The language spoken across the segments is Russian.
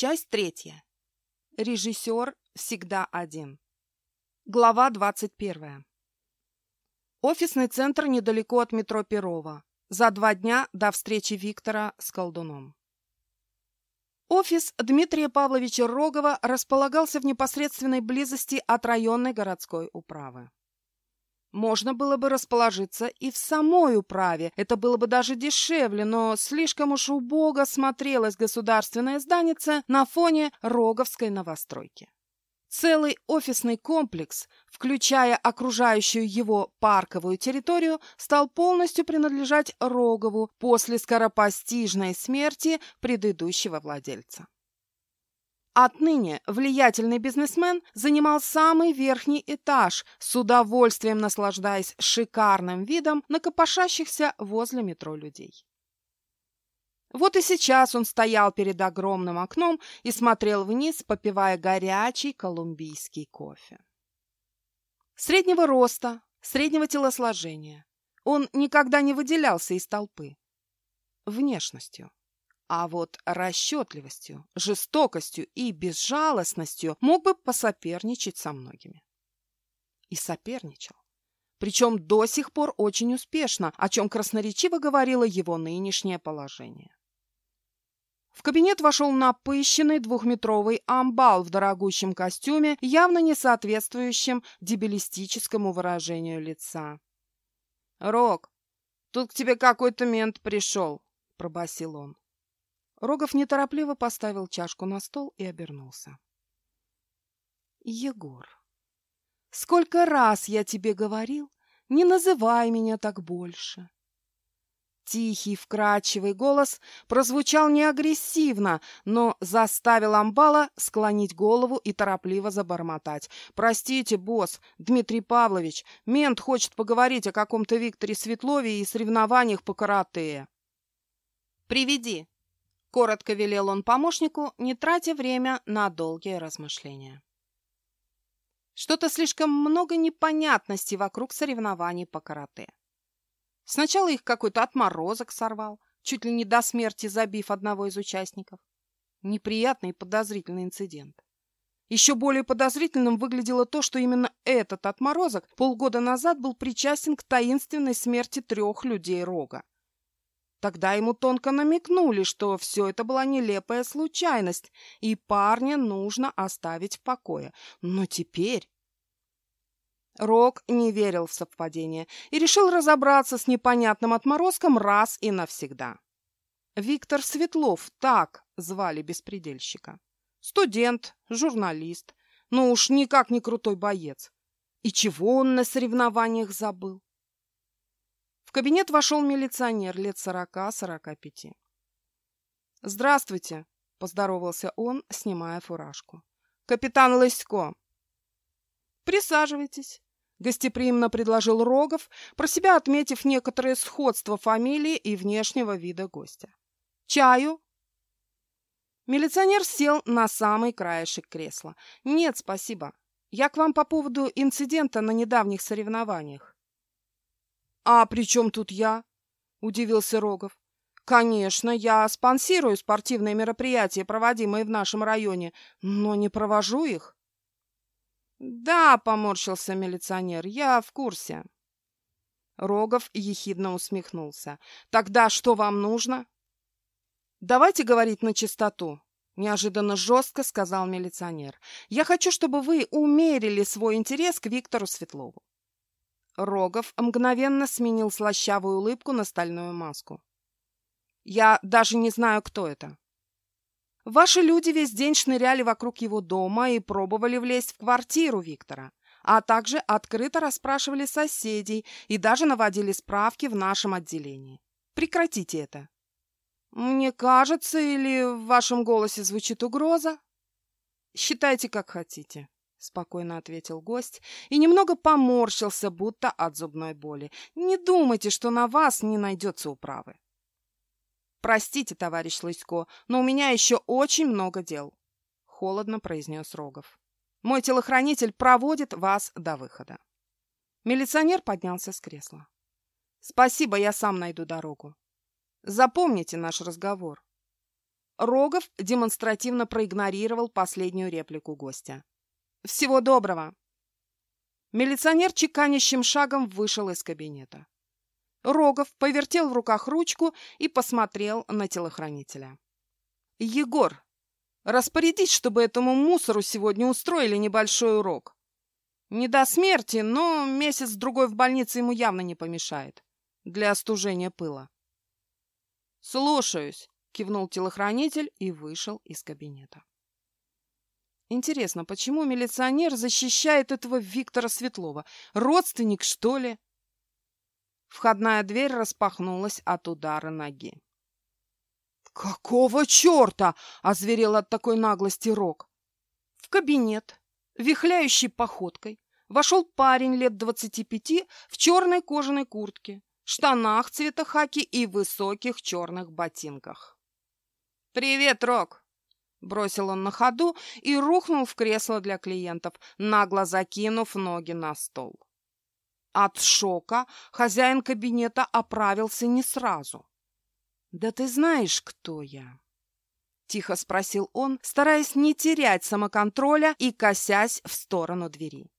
Часть третья. Режиссер всегда один. Глава 21. Офисный центр недалеко от метро Перова. За два дня до встречи Виктора с колдуном. Офис Дмитрия Павловича Рогова располагался в непосредственной близости от районной городской управы. Можно было бы расположиться и в самой управе, это было бы даже дешевле, но слишком уж убого смотрелось государственное зданице на фоне Роговской новостройки. Целый офисный комплекс, включая окружающую его парковую территорию, стал полностью принадлежать Рогову после скоропостижной смерти предыдущего владельца. Отныне влиятельный бизнесмен занимал самый верхний этаж, с удовольствием наслаждаясь шикарным видом на копошащихся возле метро людей. Вот и сейчас он стоял перед огромным окном и смотрел вниз, попивая горячий колумбийский кофе. Среднего роста, среднего телосложения. Он никогда не выделялся из толпы. Внешностью. А вот расчетливостью, жестокостью и безжалостностью мог бы посоперничать со многими. И соперничал. Причем до сих пор очень успешно, о чем красноречиво говорило его нынешнее положение. В кабинет вошел напыщенный двухметровый амбал в дорогущем костюме, явно не соответствующем дебилистическому выражению лица. «Рог, тут к тебе какой-то мент пришел», — пробасил он. Рогов неторопливо поставил чашку на стол и обернулся. «Егор, сколько раз я тебе говорил, не называй меня так больше. Тихий, вкрадчивый голос прозвучал не агрессивно, но заставил Амбала склонить голову и торопливо забормотать. «Простите, босс, Дмитрий Павлович, мент хочет поговорить о каком-то Викторе Светлове и соревнованиях по карате». «Приведи», — коротко велел он помощнику, не тратя время на долгие размышления. Что-то слишком много непонятностей вокруг соревнований по карате. Сначала их какой-то отморозок сорвал, чуть ли не до смерти забив одного из участников. Неприятный и подозрительный инцидент. Еще более подозрительным выглядело то, что именно этот отморозок полгода назад был причастен к таинственной смерти трех людей Рога. Тогда ему тонко намекнули, что все это была нелепая случайность, и парня нужно оставить в покое. Но теперь Рок не верил в совпадение и решил разобраться с непонятным отморозком раз и навсегда. Виктор Светлов, так звали беспредельщика. Студент, журналист, но уж никак не крутой боец. И чего он на соревнованиях забыл? В кабинет вошел милиционер лет сорока-сорока пяти. «Здравствуйте», — поздоровался он, снимая фуражку. «Капитан Лысько». «Присаживайтесь», Гостеприимно предложил Рогов, про себя отметив некоторое сходство фамилии и внешнего вида гостя. «Чаю?» Милиционер сел на самый краешек кресла. «Нет, спасибо. Я к вам по поводу инцидента на недавних соревнованиях». «А при чем тут я?» – удивился Рогов. «Конечно, я спонсирую спортивные мероприятия, проводимые в нашем районе, но не провожу их». «Да», — поморщился милиционер, — «я в курсе». Рогов ехидно усмехнулся. «Тогда что вам нужно?» «Давайте говорить на чистоту», — неожиданно жестко сказал милиционер. «Я хочу, чтобы вы умерили свой интерес к Виктору Светлову». Рогов мгновенно сменил слащавую улыбку на стальную маску. «Я даже не знаю, кто это. Ваши люди весь день шныряли вокруг его дома и пробовали влезть в квартиру Виктора, а также открыто расспрашивали соседей и даже наводили справки в нашем отделении. Прекратите это. Мне кажется, или в вашем голосе звучит угроза? Считайте, как хотите. — спокойно ответил гость и немного поморщился, будто от зубной боли. «Не думайте, что на вас не найдется управы. «Простите, товарищ Лысько, но у меня еще очень много дел», — холодно произнес Рогов. «Мой телохранитель проводит вас до выхода». Милиционер поднялся с кресла. «Спасибо, я сам найду дорогу. Запомните наш разговор». Рогов демонстративно проигнорировал последнюю реплику гостя. «Всего доброго!» Милиционер чеканящим шагом вышел из кабинета. Рогов повертел в руках ручку и посмотрел на телохранителя. «Егор, распорядись, чтобы этому мусору сегодня устроили небольшой урок. Не до смерти, но месяц-другой в больнице ему явно не помешает. Для остужения пыла». «Слушаюсь», — кивнул телохранитель и вышел из кабинета. Интересно, почему милиционер защищает этого Виктора Светлова? Родственник, что ли? Входная дверь распахнулась от удара ноги. «Какого черта?» — озверел от такой наглости Рок. В кабинет, вихляющей походкой, вошел парень лет двадцати пяти в черной кожаной куртке, штанах цвета хаки и высоких черных ботинках. «Привет, Рок!» — бросил он на ходу и рухнул в кресло для клиентов, нагло закинув ноги на стол. От шока хозяин кабинета оправился не сразу. «Да ты знаешь, кто я?» — тихо спросил он, стараясь не терять самоконтроля и косясь в сторону двери.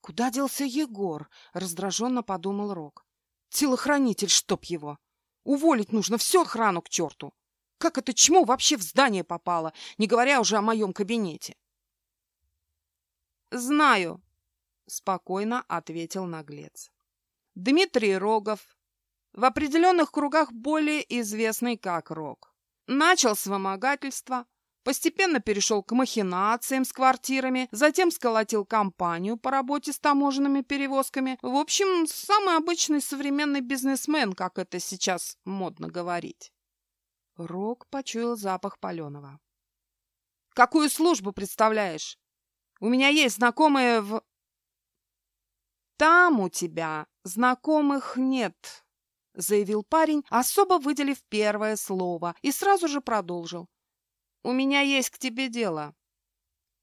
«Куда делся Егор?» — раздраженно подумал Рок. «Телохранитель, чтоб его! Уволить нужно всю охрану к черту! Как это чмо вообще в здание попало, не говоря уже о моем кабинете?» «Знаю», спокойно ответил наглец. Дмитрий Рогов, в определенных кругах более известный как Рог, начал с вымогательства, постепенно перешел к махинациям с квартирами, затем сколотил компанию по работе с таможенными перевозками. В общем, самый обычный современный бизнесмен, как это сейчас модно говорить. Рог почуял запах паленого. «Какую службу представляешь? У меня есть знакомые в...» «Там у тебя знакомых нет», — заявил парень, особо выделив первое слово, и сразу же продолжил. «У меня есть к тебе дело».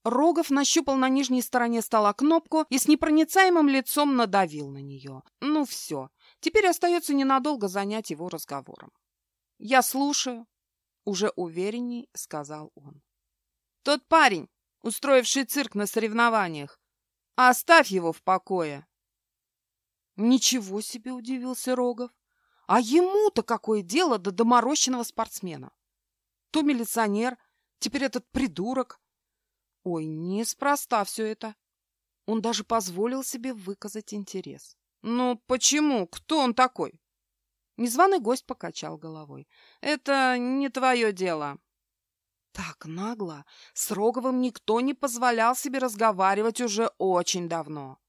Рогов нащупал на нижней стороне стола кнопку и с непроницаемым лицом надавил на нее. Ну все, теперь остается ненадолго занять его разговором. «Я слушаю», — уже уверенней сказал он. «Тот парень, устроивший цирк на соревнованиях, оставь его в покое. Ничего себе, удивился Рогов. А ему-то какое дело до доморощенного спортсмена? То милиционер, теперь этот придурок. Ой, неспроста все это. Он даже позволил себе выказать интерес. Ну, почему? Кто он такой? Незваный гость покачал головой. Это не твое дело. Так нагло. С Роговым никто не позволял себе разговаривать уже очень давно.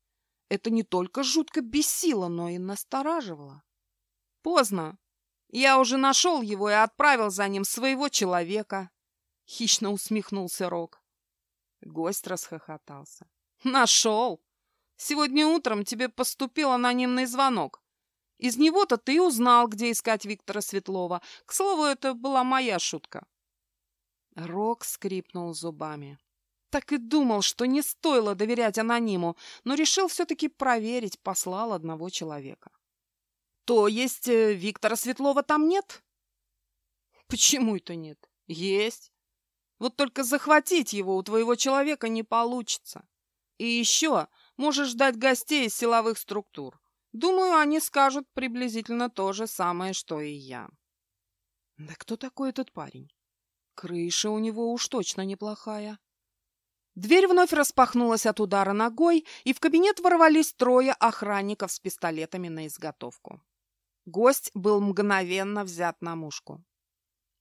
Это не только жутко бесило, но и настораживало. Поздно. Я уже нашел его и отправил за ним своего человека. Хищно усмехнулся Рок. Гость расхохотался. Нашел. Сегодня утром тебе поступил анонимный звонок. Из него-то ты узнал, где искать Виктора Светлова. К слову, это была моя шутка. Рок скрипнул зубами. Так и думал, что не стоило доверять анониму, но решил все-таки проверить, послал одного человека. То есть э, Виктора Светлова там нет? Почему это нет? Есть. Вот только захватить его у твоего человека не получится. И еще можешь ждать гостей из силовых структур. Думаю, они скажут приблизительно то же самое, что и я. Да кто такой этот парень? Крыша у него уж точно неплохая. Дверь вновь распахнулась от удара ногой, и в кабинет ворвались трое охранников с пистолетами на изготовку. Гость был мгновенно взят на мушку.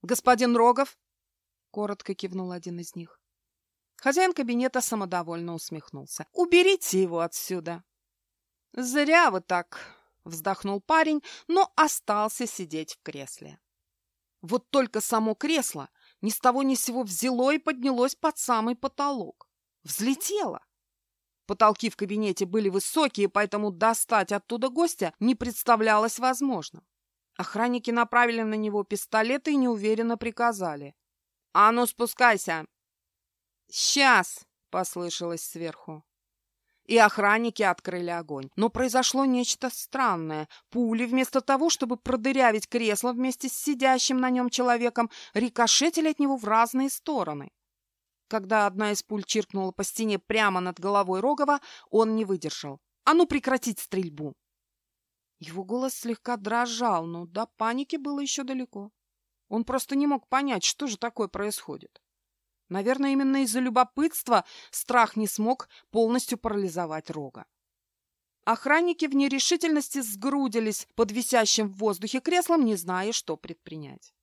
«Господин Рогов?» — коротко кивнул один из них. Хозяин кабинета самодовольно усмехнулся. «Уберите его отсюда!» «Зря вы так!» — вздохнул парень, но остался сидеть в кресле. Вот только само кресло ни с того ни с сего взяло и поднялось под самый потолок взлетела. Потолки в кабинете были высокие, поэтому достать оттуда гостя не представлялось возможным. Охранники направили на него пистолеты и неуверенно приказали. «А ну, спускайся!» «Сейчас!» — послышалось сверху. И охранники открыли огонь. Но произошло нечто странное. Пули, вместо того, чтобы продырявить кресло вместе с сидящим на нем человеком, рикошетили от него в разные стороны. Когда одна из пуль чиркнула по стене прямо над головой Рогова, он не выдержал. «А ну прекратить стрельбу!» Его голос слегка дрожал, но до паники было еще далеко. Он просто не мог понять, что же такое происходит. Наверное, именно из-за любопытства страх не смог полностью парализовать Рога. Охранники в нерешительности сгрудились под висящим в воздухе креслом, не зная, что предпринять.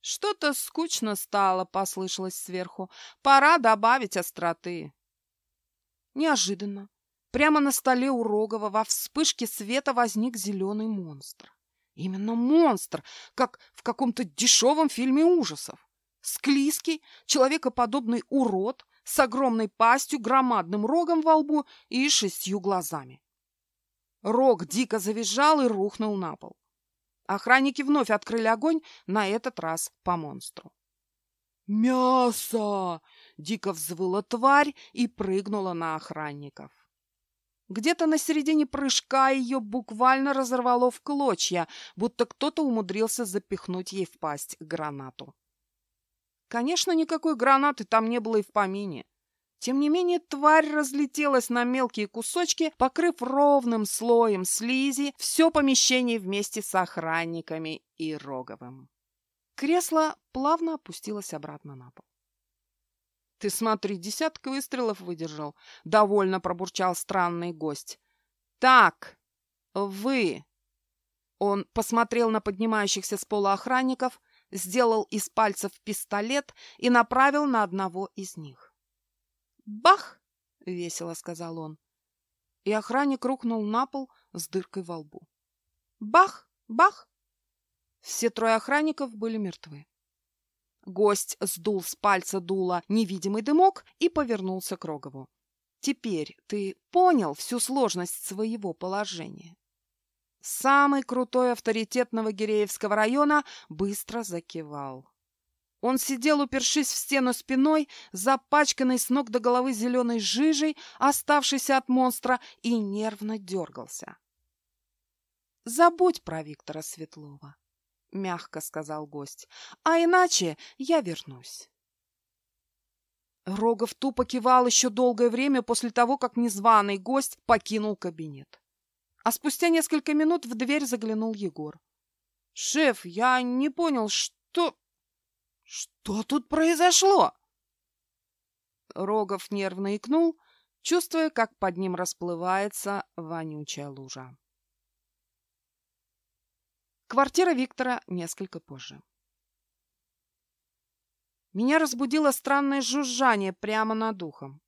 «Что-то скучно стало», — послышалось сверху. «Пора добавить остроты». Неожиданно, прямо на столе у Рогова во вспышке света возник зеленый монстр. Именно монстр, как в каком-то дешевом фильме ужасов. Склизкий, человекоподобный урод с огромной пастью, громадным рогом во лбу и шестью глазами. Рог дико завизжал и рухнул на пол. Охранники вновь открыли огонь, на этот раз по монстру. «Мясо!» — дико взвыла тварь и прыгнула на охранников. Где-то на середине прыжка ее буквально разорвало в клочья, будто кто-то умудрился запихнуть ей в пасть гранату. Конечно, никакой гранаты там не было и в помине. Тем не менее, тварь разлетелась на мелкие кусочки, покрыв ровным слоем слизи все помещение вместе с охранниками и Роговым. Кресло плавно опустилось обратно на пол. — Ты смотри, десяток выстрелов выдержал, — довольно пробурчал странный гость. — Так, вы... Он посмотрел на поднимающихся с пола охранников, сделал из пальцев пистолет и направил на одного из них. «Бах!» — весело сказал он. И охранник рухнул на пол с дыркой во лбу. «Бах! Бах!» Все трое охранников были мертвы. Гость сдул с пальца дула невидимый дымок и повернулся к Рогову. «Теперь ты понял всю сложность своего положения?» Самый крутой авторитет Новогиреевского района быстро закивал. Он сидел, упершись в стену спиной, запачканный с ног до головы зеленой жижей, оставшейся от монстра, и нервно дергался. «Забудь про Виктора Светлова», — мягко сказал гость, — «а иначе я вернусь». Рогов тупо кивал еще долгое время после того, как незваный гость покинул кабинет. А спустя несколько минут в дверь заглянул Егор. «Шеф, я не понял, что... что тут произошло?» Рогов нервно икнул, чувствуя, как под ним расплывается вонючая лужа. Квартира Виктора несколько позже. Меня разбудило странное жужжание прямо над ухом.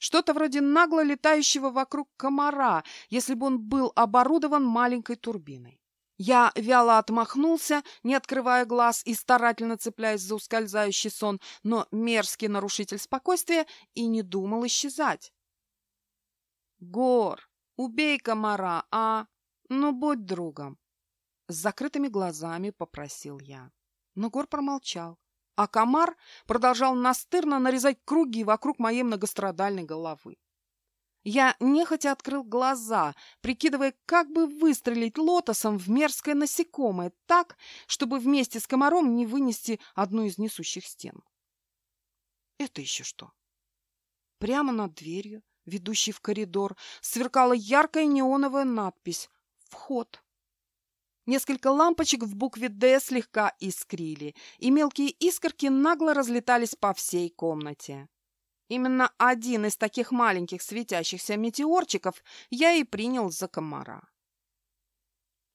Что-то вроде нагло летающего вокруг комара, если бы он был оборудован маленькой турбиной. Я вяло отмахнулся, не открывая глаз и старательно цепляясь за ускользающий сон, но мерзкий нарушитель спокойствия и не думал исчезать. «Гор, убей комара, а? Ну, будь другом!» С закрытыми глазами попросил я. Но Гор промолчал а комар продолжал настырно нарезать круги вокруг моей многострадальной головы. Я нехотя открыл глаза, прикидывая, как бы выстрелить лотосом в мерзкое насекомое так, чтобы вместе с комаром не вынести одну из несущих стен. Это еще что? Прямо над дверью, ведущей в коридор, сверкала яркая неоновая надпись «Вход». Несколько лампочек в букве «Д» слегка искрили, и мелкие искорки нагло разлетались по всей комнате. Именно один из таких маленьких светящихся метеорчиков я и принял за комара.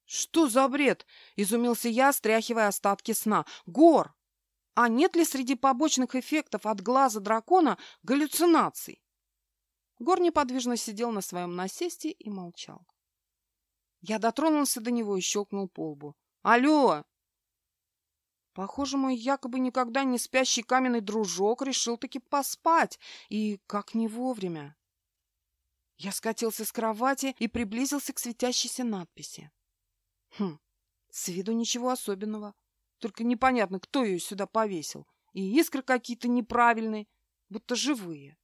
«Что за бред?» — изумился я, стряхивая остатки сна. «Гор! А нет ли среди побочных эффектов от глаза дракона галлюцинаций?» Гор неподвижно сидел на своем насесте и молчал. Я дотронулся до него и щелкнул по лбу. «Алло!» Похоже, мой якобы никогда не спящий каменный дружок решил таки поспать, и как не вовремя. Я скатился с кровати и приблизился к светящейся надписи. Хм, с виду ничего особенного. Только непонятно, кто ее сюда повесил. И искры какие-то неправильные, будто живые.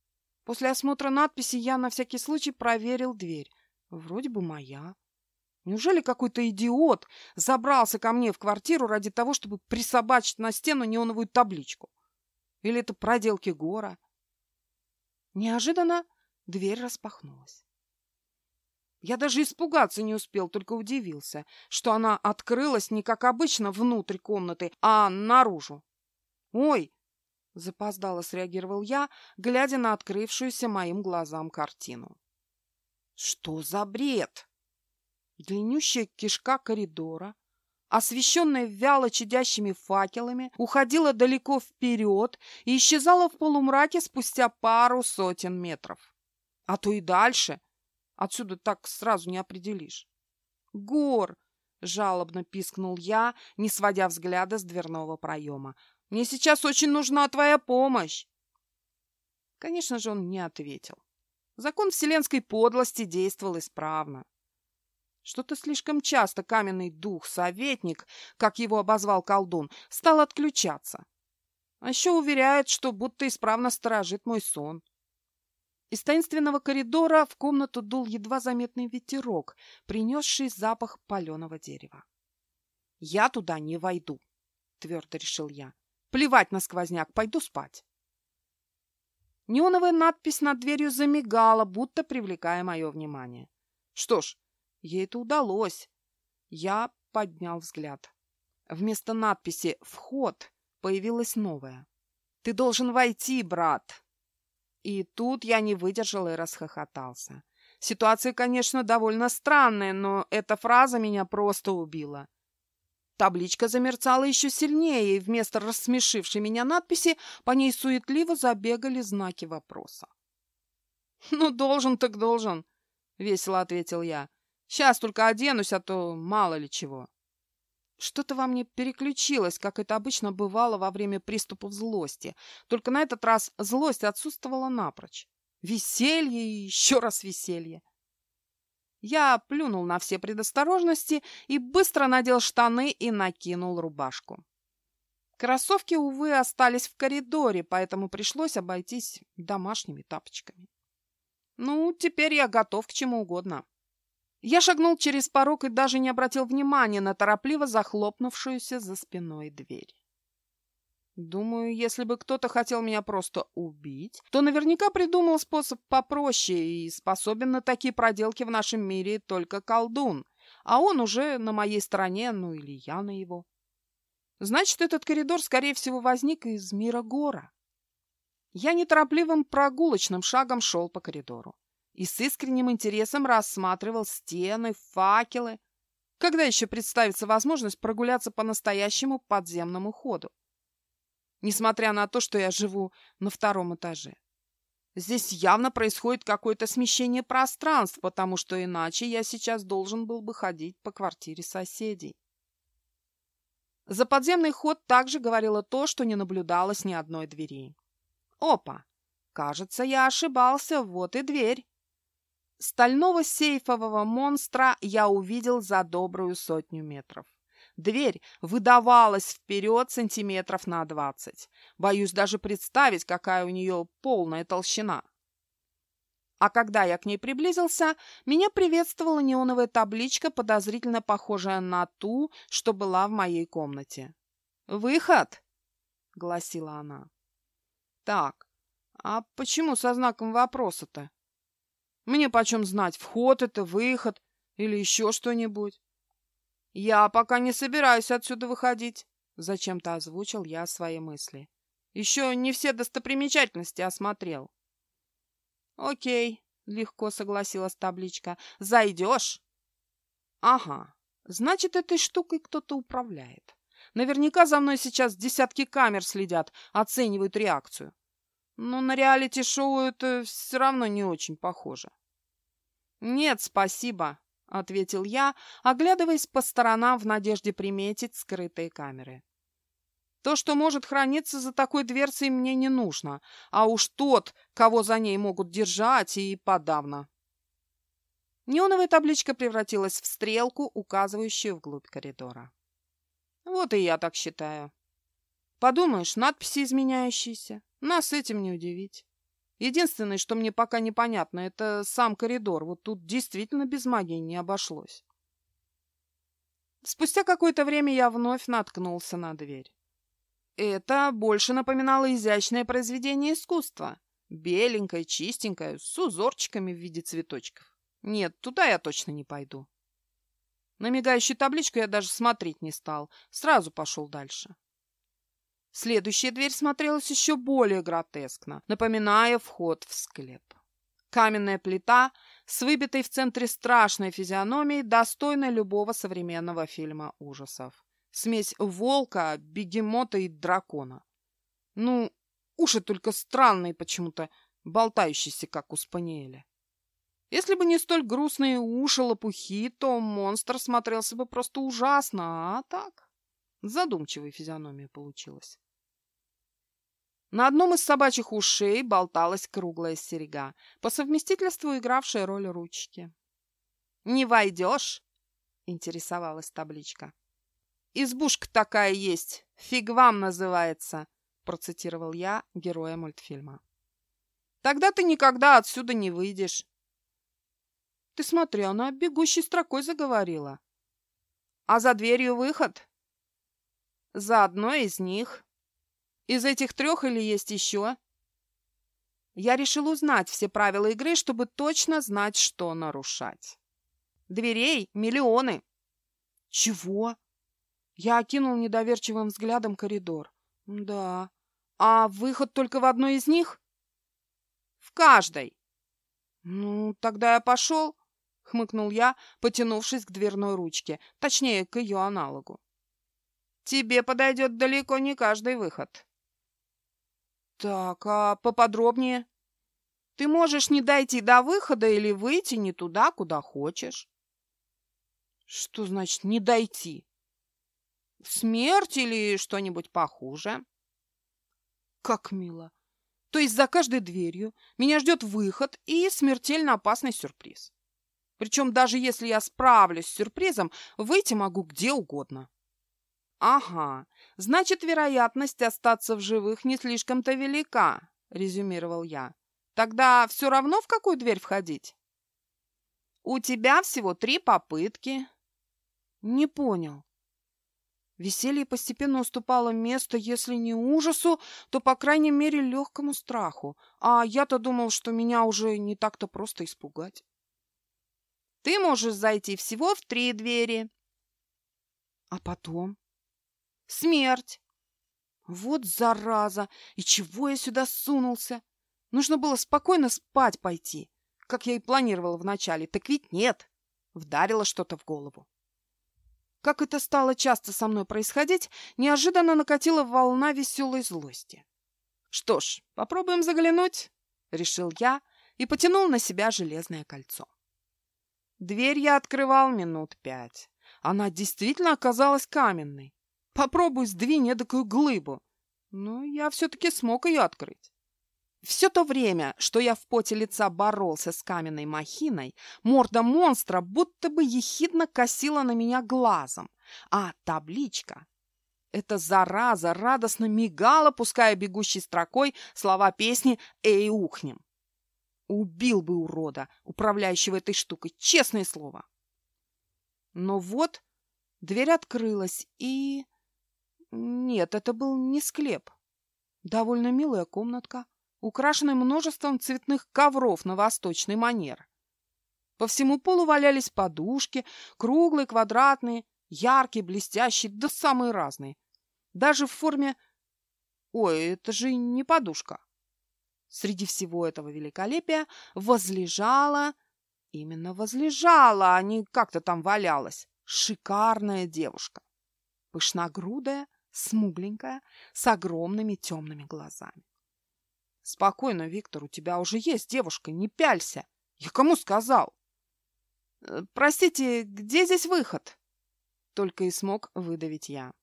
После осмотра надписи я на всякий случай проверил дверь. Вроде бы моя. Неужели какой-то идиот забрался ко мне в квартиру ради того, чтобы присобачить на стену неоновую табличку? Или это проделки Гора? Неожиданно дверь распахнулась. Я даже испугаться не успел, только удивился, что она открылась не как обычно внутрь комнаты, а наружу. «Ой!» — запоздало среагировал я, глядя на открывшуюся моим глазам картину. «Что за бред?» Длиннющая кишка коридора, освещенная вяло чадящими факелами, уходила далеко вперед и исчезала в полумраке спустя пару сотен метров. А то и дальше. Отсюда так сразу не определишь. «Гор!» — жалобно пискнул я, не сводя взгляда с дверного проема. «Мне сейчас очень нужна твоя помощь!» Конечно же, он не ответил. Закон вселенской подлости действовал исправно. Что-то слишком часто каменный дух-советник, как его обозвал колдун, стал отключаться. А еще уверяет, что будто исправно сторожит мой сон. Из таинственного коридора в комнату дул едва заметный ветерок, принесший запах паленого дерева. «Я туда не войду», — твердо решил я. «Плевать на сквозняк, пойду спать». Неоновая надпись над дверью замигала, будто привлекая мое внимание. Что ж, Ей это удалось. Я поднял взгляд. Вместо надписи «Вход» появилась новая. «Ты должен войти, брат!» И тут я не выдержал и расхохотался. Ситуация, конечно, довольно странная, но эта фраза меня просто убила. Табличка замерцала еще сильнее, и вместо рассмешившей меня надписи по ней суетливо забегали знаки вопроса. «Ну, должен так должен», — весело ответил я. Сейчас только оденусь, а то мало ли чего. Что-то во мне переключилось, как это обычно бывало во время приступов злости. Только на этот раз злость отсутствовала напрочь. Веселье и еще раз веселье. Я плюнул на все предосторожности и быстро надел штаны и накинул рубашку. Кроссовки, увы, остались в коридоре, поэтому пришлось обойтись домашними тапочками. Ну, теперь я готов к чему угодно. Я шагнул через порог и даже не обратил внимания на торопливо захлопнувшуюся за спиной дверь. Думаю, если бы кто-то хотел меня просто убить, то наверняка придумал способ попроще и способен на такие проделки в нашем мире только колдун, а он уже на моей стороне, ну или я на его. Значит, этот коридор, скорее всего, возник из мира гора. Я неторопливым прогулочным шагом шел по коридору и с искренним интересом рассматривал стены, факелы. Когда еще представится возможность прогуляться по настоящему подземному ходу? Несмотря на то, что я живу на втором этаже. Здесь явно происходит какое-то смещение пространств, потому что иначе я сейчас должен был бы ходить по квартире соседей. За подземный ход также говорило то, что не наблюдалось ни одной двери. Опа! Кажется, я ошибался, вот и дверь. Стального сейфового монстра я увидел за добрую сотню метров. Дверь выдавалась вперед сантиметров на двадцать. Боюсь даже представить, какая у нее полная толщина. А когда я к ней приблизился, меня приветствовала неоновая табличка, подозрительно похожая на ту, что была в моей комнате. «Выход!» — гласила она. «Так, а почему со знаком вопроса-то?» Мне почем знать, вход это, выход или еще что-нибудь? Я пока не собираюсь отсюда выходить, зачем-то озвучил я свои мысли. Еще не все достопримечательности осмотрел. Окей, легко согласилась табличка. Зайдешь? Ага, значит, этой штукой кто-то управляет. Наверняка за мной сейчас десятки камер следят, оценивают реакцию. Но на реалити-шоу это все равно не очень похоже. «Нет, спасибо», — ответил я, оглядываясь по сторонам в надежде приметить скрытые камеры. То, что может храниться за такой дверцей, мне не нужно, а уж тот, кого за ней могут держать, и подавно. Неоновая табличка превратилась в стрелку, указывающую вглубь коридора. Вот и я так считаю. Подумаешь, надписи изменяющиеся. Нас этим не удивить. Единственное, что мне пока непонятно, это сам коридор. Вот тут действительно без магии не обошлось. Спустя какое-то время я вновь наткнулся на дверь. Это больше напоминало изящное произведение искусства. Беленькое, чистенькое, с узорчиками в виде цветочков. Нет, туда я точно не пойду. На мигающую табличку я даже смотреть не стал. Сразу пошел дальше. Следующая дверь смотрелась еще более гротескно, напоминая вход в склеп. Каменная плита с выбитой в центре страшной физиономией, достойной любого современного фильма ужасов. Смесь волка, бегемота и дракона. Ну, уши только странные почему-то, болтающиеся, как у спаниеля. Если бы не столь грустные уши лопухи, то монстр смотрелся бы просто ужасно, а так... Задумчивая физиономия получилась. На одном из собачьих ушей болталась круглая серега, по совместительству игравшая роль ручки. «Не войдешь?» — интересовалась табличка. «Избушка такая есть, фиг вам называется», — процитировал я героя мультфильма. «Тогда ты никогда отсюда не выйдешь». «Ты смотри, она бегущей строкой заговорила». «А за дверью выход?» За одной из них. Из этих трех или есть еще? Я решил узнать все правила игры, чтобы точно знать, что нарушать. Дверей миллионы. Чего? Я окинул недоверчивым взглядом коридор. Да. А выход только в одной из них? В каждой. Ну, тогда я пошел, хмыкнул я, потянувшись к дверной ручке, точнее, к ее аналогу. Тебе подойдет далеко не каждый выход. Так, а поподробнее? Ты можешь не дойти до выхода или выйти не туда, куда хочешь. Что значит «не дойти»? Смерть или что-нибудь похуже? Как мило. То есть за каждой дверью меня ждет выход и смертельно опасный сюрприз. Причем даже если я справлюсь с сюрпризом, выйти могу где угодно. «Ага, значит, вероятность остаться в живых не слишком-то велика», — резюмировал я. «Тогда все равно в какую дверь входить?» «У тебя всего три попытки». «Не понял». Веселье постепенно уступало место, если не ужасу, то, по крайней мере, легкому страху. А я-то думал, что меня уже не так-то просто испугать. «Ты можешь зайти всего в три двери». «А потом?» Смерть. Вот зараза! И чего я сюда сунулся? Нужно было спокойно спать пойти, как я и планировала вначале. Так ведь нет. Вдарило что-то в голову. Как это стало часто со мной происходить, неожиданно накатила волна веселой злости. Что ж, попробуем заглянуть, решил я и потянул на себя железное кольцо. Дверь я открывал минут пять. Она действительно оказалась каменной. Попробуй сдвинь эдакую глыбу. Но я все-таки смог ее открыть. Все то время, что я в поте лица боролся с каменной махиной, морда монстра будто бы ехидно косила на меня глазом, а табличка эта зараза радостно мигала, пуская бегущей строкой слова песни «Эй, ухнем!». Убил бы урода, управляющего этой штукой, честное слово. Но вот дверь открылась, и... Нет, это был не склеп. Довольно милая комнатка, украшенная множеством цветных ковров на восточный манер. По всему полу валялись подушки, круглые, квадратные, яркие, блестящие, да самые разные. Даже в форме... Ой, это же не подушка. Среди всего этого великолепия возлежала... Именно возлежала, а не как-то там валялась. Шикарная девушка. Пышногрудая, смугленькая, с огромными темными глазами. «Спокойно, Виктор, у тебя уже есть девушка, не пялься! Я кому сказал?» «Э, «Простите, где здесь выход?» Только и смог выдавить я.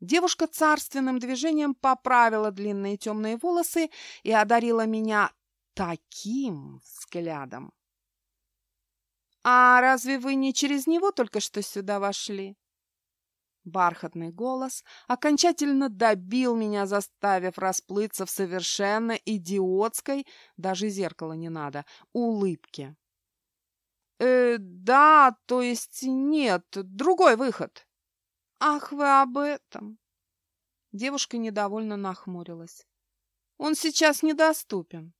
Девушка царственным движением поправила длинные темные волосы и одарила меня таким взглядом. «А разве вы не через него только что сюда вошли?» Бархатный голос окончательно добил меня, заставив расплыться в совершенно идиотской, даже зеркала не надо, улыбке. «Э, да, то есть нет, другой выход». «Ах, вы об этом!» Девушка недовольно нахмурилась. «Он сейчас недоступен».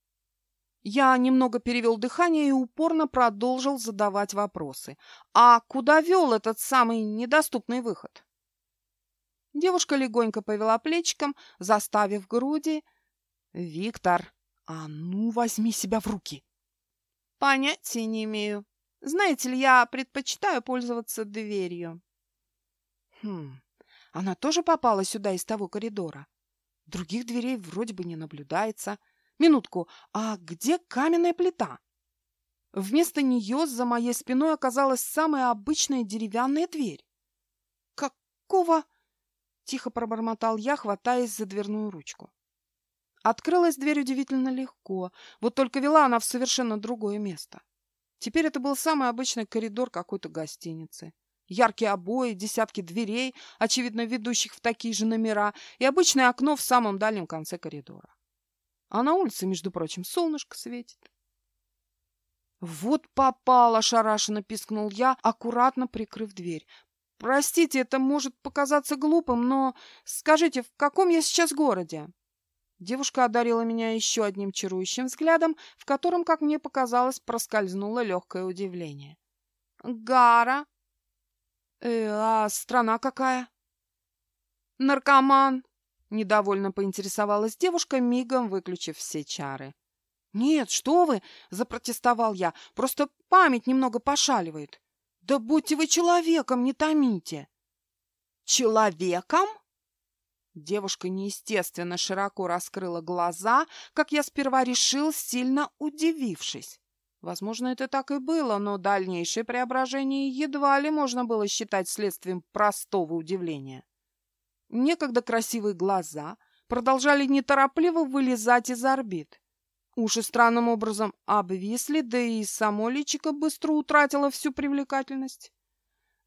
Я немного перевел дыхание и упорно продолжил задавать вопросы. «А куда вел этот самый недоступный выход?» Девушка легонько повела плечиком, заставив груди. «Виктор, а ну возьми себя в руки!» «Понятия не имею. Знаете ли, я предпочитаю пользоваться дверью». «Хм, она тоже попала сюда из того коридора? Других дверей вроде бы не наблюдается. Минутку, а где каменная плита?» Вместо нее за моей спиной оказалась самая обычная деревянная дверь. «Какого?» — тихо пробормотал я, хватаясь за дверную ручку. Открылась дверь удивительно легко, вот только вела она в совершенно другое место. Теперь это был самый обычный коридор какой-то гостиницы. Яркие обои, десятки дверей, очевидно, ведущих в такие же номера, и обычное окно в самом дальнем конце коридора. А на улице, между прочим, солнышко светит. «Вот попало!» — ошарашенно пискнул я, аккуратно прикрыв дверь. Простите, это может показаться глупым, но скажите, в каком я сейчас городе? Девушка одарила меня еще одним чарующим взглядом, в котором, как мне показалось, проскользнуло легкое удивление. Гара. Э, а страна какая? Наркоман. Недовольно поинтересовалась девушка, мигом выключив все чары. «Нет, что вы!» — запротестовал я. «Просто память немного пошаливает. Да будьте вы человеком, не томите. Человеком? Девушка неестественно широко раскрыла глаза, как я сперва решил, сильно удивившись. Возможно, это так и было, но дальнейшее преображение едва ли можно было считать следствием простого удивления. Некогда красивые глаза продолжали неторопливо вылезать из орбит. Уши странным образом обвисли, да и само личико быстро утратило всю привлекательность.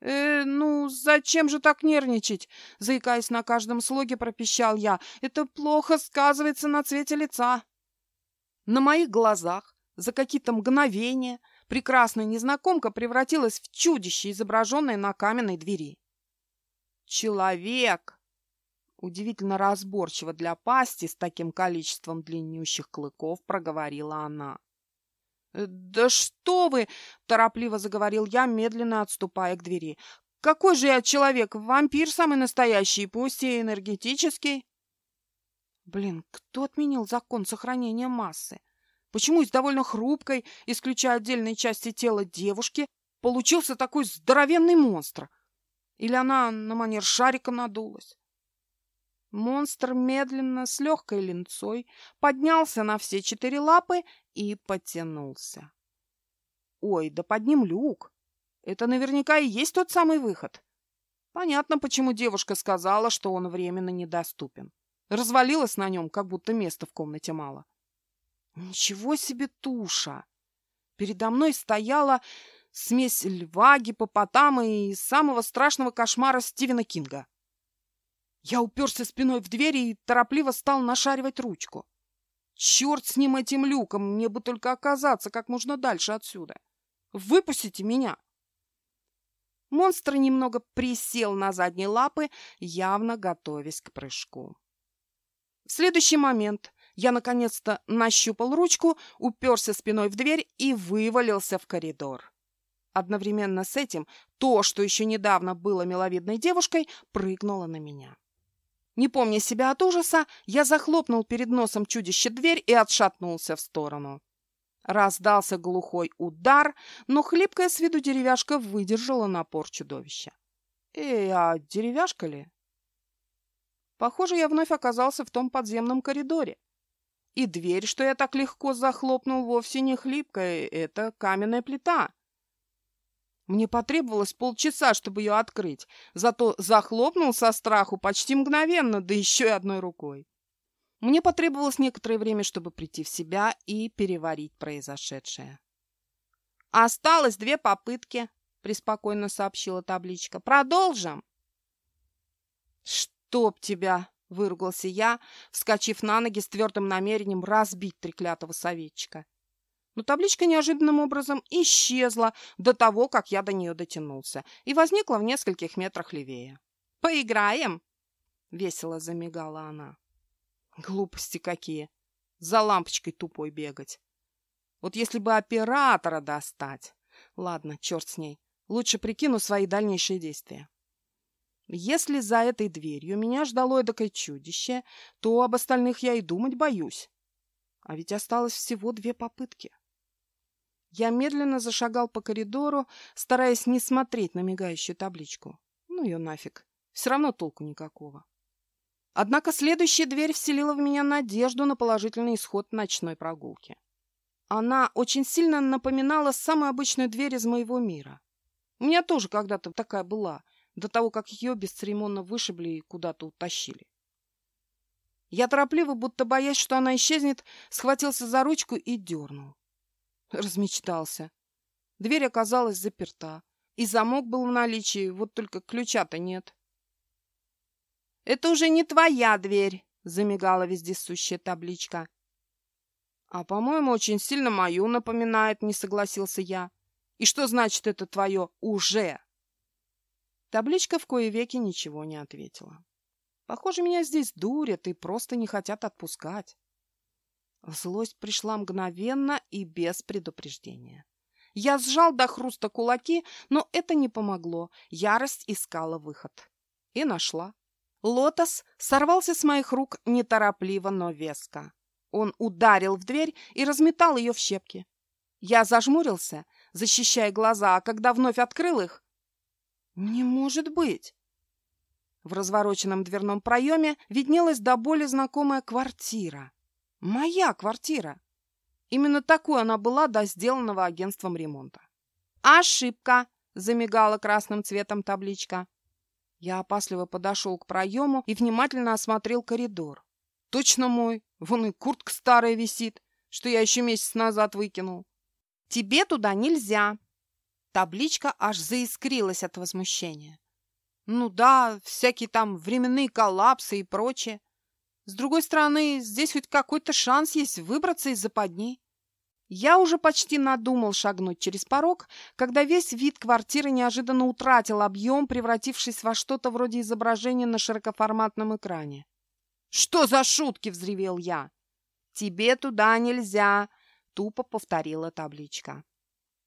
«Э, ну, зачем же так нервничать?» — заикаясь на каждом слоге, пропищал я. «Это плохо сказывается на цвете лица». На моих глазах за какие-то мгновения прекрасная незнакомка превратилась в чудище, изображенное на каменной двери. «Человек!» Удивительно разборчиво для пасти с таким количеством длиннющих клыков проговорила она. «Э, «Да что вы!» — торопливо заговорил я, медленно отступая к двери. «Какой же я человек? Вампир самый настоящий, пусть и энергетический». Блин, кто отменил закон сохранения массы? Почему из довольно хрупкой, исключая отдельные части тела девушки, получился такой здоровенный монстр? Или она на манер шарика надулась? Монстр медленно, с легкой линцой, поднялся на все четыре лапы и потянулся. Ой, да под ним люк. Это наверняка и есть тот самый выход. Понятно, почему девушка сказала, что он временно недоступен. Развалилась на нем, как будто места в комнате мало. Ничего себе туша! Передо мной стояла смесь льва, гипопотама и самого страшного кошмара Стивена Кинга. Я уперся спиной в дверь и торопливо стал нашаривать ручку. Черт с ним этим люком, мне бы только оказаться как можно дальше отсюда. Выпустите меня! Монстр немного присел на задние лапы, явно готовясь к прыжку. В следующий момент я наконец-то нащупал ручку, уперся спиной в дверь и вывалился в коридор. Одновременно с этим то, что еще недавно было миловидной девушкой, прыгнуло на меня. Не помня себя от ужаса, я захлопнул перед носом чудище дверь и отшатнулся в сторону. Раздался глухой удар, но хлипкая с виду деревяшка выдержала напор чудовища. Эй, а деревяшка ли? Похоже, я вновь оказался в том подземном коридоре. И дверь, что я так легко захлопнул, вовсе не хлипкая, это каменная плита. Мне потребовалось полчаса, чтобы ее открыть, зато захлопнул со страху почти мгновенно, да еще и одной рукой. Мне потребовалось некоторое время, чтобы прийти в себя и переварить произошедшее. «Осталось две попытки», — преспокойно сообщила табличка. «Продолжим». «Чтоб тебя!» — выругался я, вскочив на ноги с твердым намерением разбить треклятого советчика. Но табличка неожиданным образом исчезла до того, как я до нее дотянулся, и возникла в нескольких метрах левее. «Поиграем?» — весело замигала она. Глупости какие! За лампочкой тупой бегать. Вот если бы оператора достать... Ладно, черт с ней. Лучше прикину свои дальнейшие действия. Если за этой дверью меня ждало эдакое чудище, то об остальных я и думать боюсь. А ведь осталось всего две попытки. Я медленно зашагал по коридору, стараясь не смотреть на мигающую табличку. Ну ее нафиг. Все равно толку никакого. Однако следующая дверь вселила в меня надежду на положительный исход ночной прогулки. Она очень сильно напоминала самую обычную дверь из моего мира. У меня тоже когда-то такая была, до того, как ее бесцеремонно вышибли и куда-то утащили. Я торопливо, будто боясь, что она исчезнет, схватился за ручку и дернул. Размечтался. Дверь оказалась заперта, и замок был в наличии, вот только ключа-то нет. «Это уже не твоя дверь», — замигала вездесущая табличка. «А, по-моему, очень сильно мою напоминает», — не согласился я. «И что значит это твое «уже»?» Табличка в кое веки ничего не ответила. Похоже, меня здесь дурят и просто не хотят отпускать. Злость пришла мгновенно и без предупреждения. Я сжал до хруста кулаки, но это не помогло. Ярость искала выход. И нашла. Лотос сорвался с моих рук неторопливо, но веско. Он ударил в дверь и разметал ее в щепки. Я зажмурился, защищая глаза, а когда вновь открыл их... Не может быть! В развороченном дверном проеме виднелась до боли знакомая квартира. Моя квартира. Именно такой она была до сделанного агентством ремонта. «Ошибка!» — замигала красным цветом табличка. Я опасливо подошел к проему и внимательно осмотрел коридор. Точно мой. Вон и куртка старая висит, что я еще месяц назад выкинул. Тебе туда нельзя. Табличка аж заискрилась от возмущения. Ну да, всякие там временные коллапсы и прочее. С другой стороны, здесь хоть какой-то шанс есть выбраться из западни. Я уже почти надумал шагнуть через порог, когда весь вид квартиры неожиданно утратил объем, превратившись во что-то вроде изображения на широкоформатном экране. «Что за шутки?» — взревел я. «Тебе туда нельзя!» — тупо повторила табличка.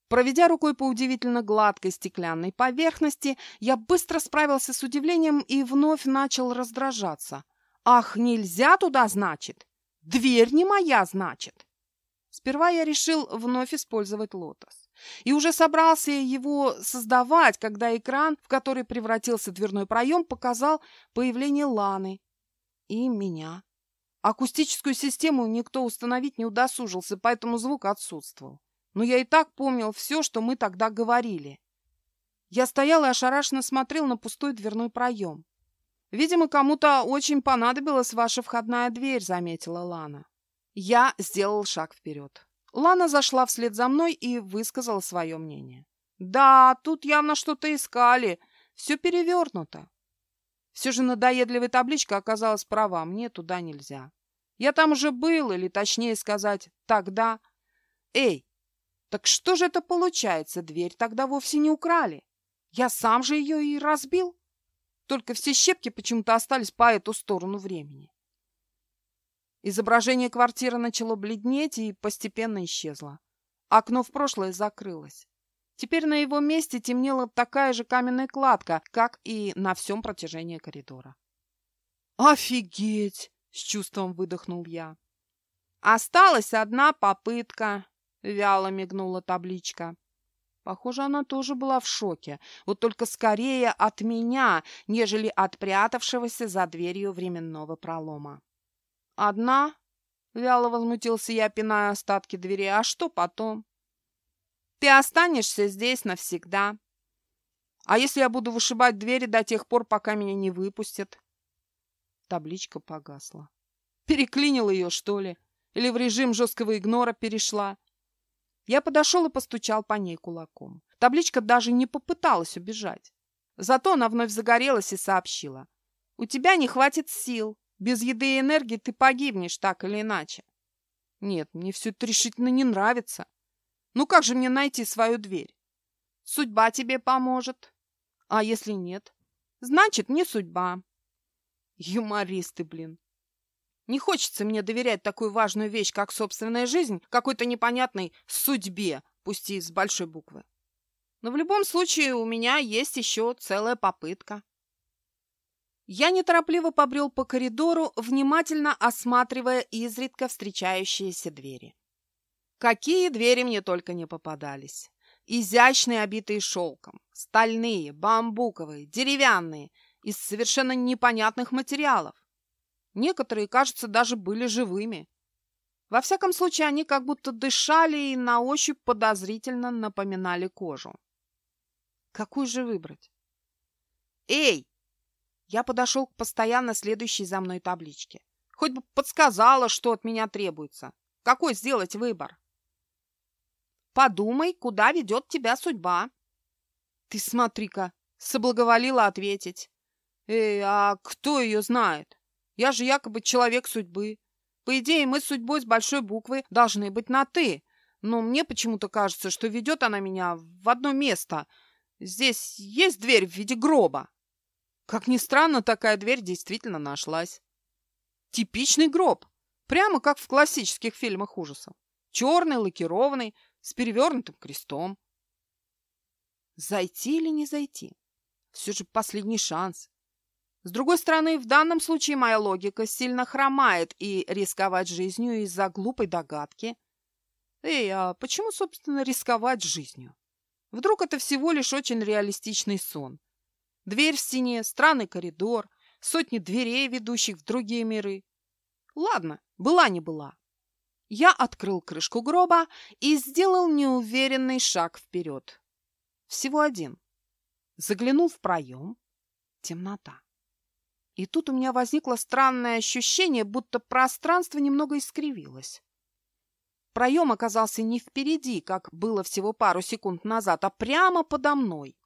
Проведя рукой по удивительно гладкой стеклянной поверхности, я быстро справился с удивлением и вновь начал раздражаться. «Ах, нельзя туда, значит? Дверь не моя, значит?» Сперва я решил вновь использовать лотос. И уже собрался его создавать, когда экран, в который превратился дверной проем, показал появление Ланы и меня. Акустическую систему никто установить не удосужился, поэтому звук отсутствовал. Но я и так помнил все, что мы тогда говорили. Я стоял и ошарашенно смотрел на пустой дверной проем. «Видимо, кому-то очень понадобилась ваша входная дверь», — заметила Лана. Я сделал шаг вперед. Лана зашла вслед за мной и высказала свое мнение. «Да, тут явно что-то искали. Все перевернуто». Все же надоедливая табличка оказалась права. Мне туда нельзя. Я там уже был, или точнее сказать, тогда. Эй, так что же это получается? Дверь тогда вовсе не украли. Я сам же ее и разбил. Только все щепки почему-то остались по эту сторону времени. Изображение квартиры начало бледнеть и постепенно исчезло. Окно в прошлое закрылось. Теперь на его месте темнела такая же каменная кладка, как и на всем протяжении коридора. «Офигеть!» — с чувством выдохнул я. «Осталась одна попытка», — вяло мигнула табличка. Похоже, она тоже была в шоке, вот только скорее от меня, нежели от прятавшегося за дверью временного пролома. «Одна?» — вяло возмутился я, пиная остатки двери. «А что потом?» «Ты останешься здесь навсегда. А если я буду вышибать двери до тех пор, пока меня не выпустят?» Табличка погасла. Переклинила ее, что ли? Или в режим жесткого игнора перешла? Я подошел и постучал по ней кулаком. Табличка даже не попыталась убежать. Зато она вновь загорелась и сообщила. У тебя не хватит сил. Без еды и энергии ты погибнешь так или иначе. Нет, мне все это решительно не нравится. Ну как же мне найти свою дверь? Судьба тебе поможет. А если нет? Значит, не судьба. Юмористы, блин. Не хочется мне доверять такую важную вещь, как собственная жизнь, какой-то непонятной судьбе, пусть и с большой буквы. Но в любом случае у меня есть еще целая попытка. Я неторопливо побрел по коридору, внимательно осматривая изредка встречающиеся двери. Какие двери мне только не попадались. Изящные, обитые шелком, стальные, бамбуковые, деревянные, из совершенно непонятных материалов. Некоторые, кажется, даже были живыми. Во всяком случае, они как будто дышали и на ощупь подозрительно напоминали кожу. Какую же выбрать? «Эй!» Я подошел к постоянно следующей за мной табличке. Хоть бы подсказала, что от меня требуется. Какой сделать выбор? Подумай, куда ведет тебя судьба. Ты смотри-ка, соблаговолила ответить. Эй, а кто ее знает? Я же якобы человек судьбы. По идее, мы с судьбой с большой буквы должны быть на «ты». Но мне почему-то кажется, что ведет она меня в одно место. Здесь есть дверь в виде гроба. Как ни странно, такая дверь действительно нашлась. Типичный гроб. Прямо как в классических фильмах ужасов. Черный, лакированный, с перевернутым крестом. Зайти или не зайти? Все же последний шанс. С другой стороны, в данном случае моя логика сильно хромает, и рисковать жизнью из-за глупой догадки. Эй, а почему, собственно, рисковать жизнью? Вдруг это всего лишь очень реалистичный сон? Дверь в стене, странный коридор, сотни дверей, ведущих в другие миры. Ладно, была не была. Я открыл крышку гроба и сделал неуверенный шаг вперед. Всего один. Заглянул в проем. Темнота. И тут у меня возникло странное ощущение, будто пространство немного искривилось. Проем оказался не впереди, как было всего пару секунд назад, а прямо подо мной.